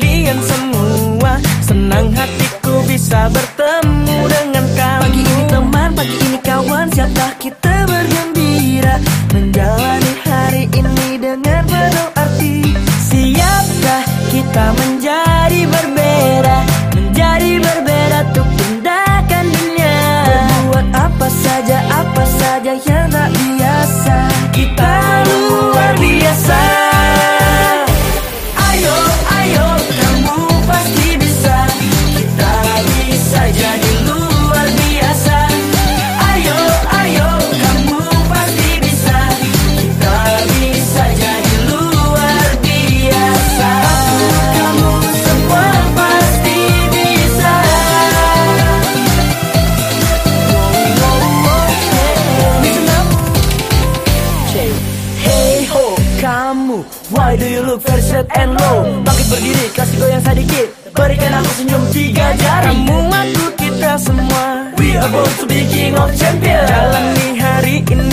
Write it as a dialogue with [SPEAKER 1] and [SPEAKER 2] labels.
[SPEAKER 1] kalian semua. Senang
[SPEAKER 2] hatiku
[SPEAKER 1] bisa bertemu dengan
[SPEAKER 2] kamu. Pagi ini teman, pagi ini kawan. Siaplah kita bergembira? Menjalani hari ini dengan penuh arti. Siapkah kita menjalani kamu. Why do you look very sad and low? Bangkit berdiri kasih goyang sedikit. Berikan aku senyum tiga jari. Kamu aku kita semua. We are born to be king of champion. Jalani
[SPEAKER 1] hari ini.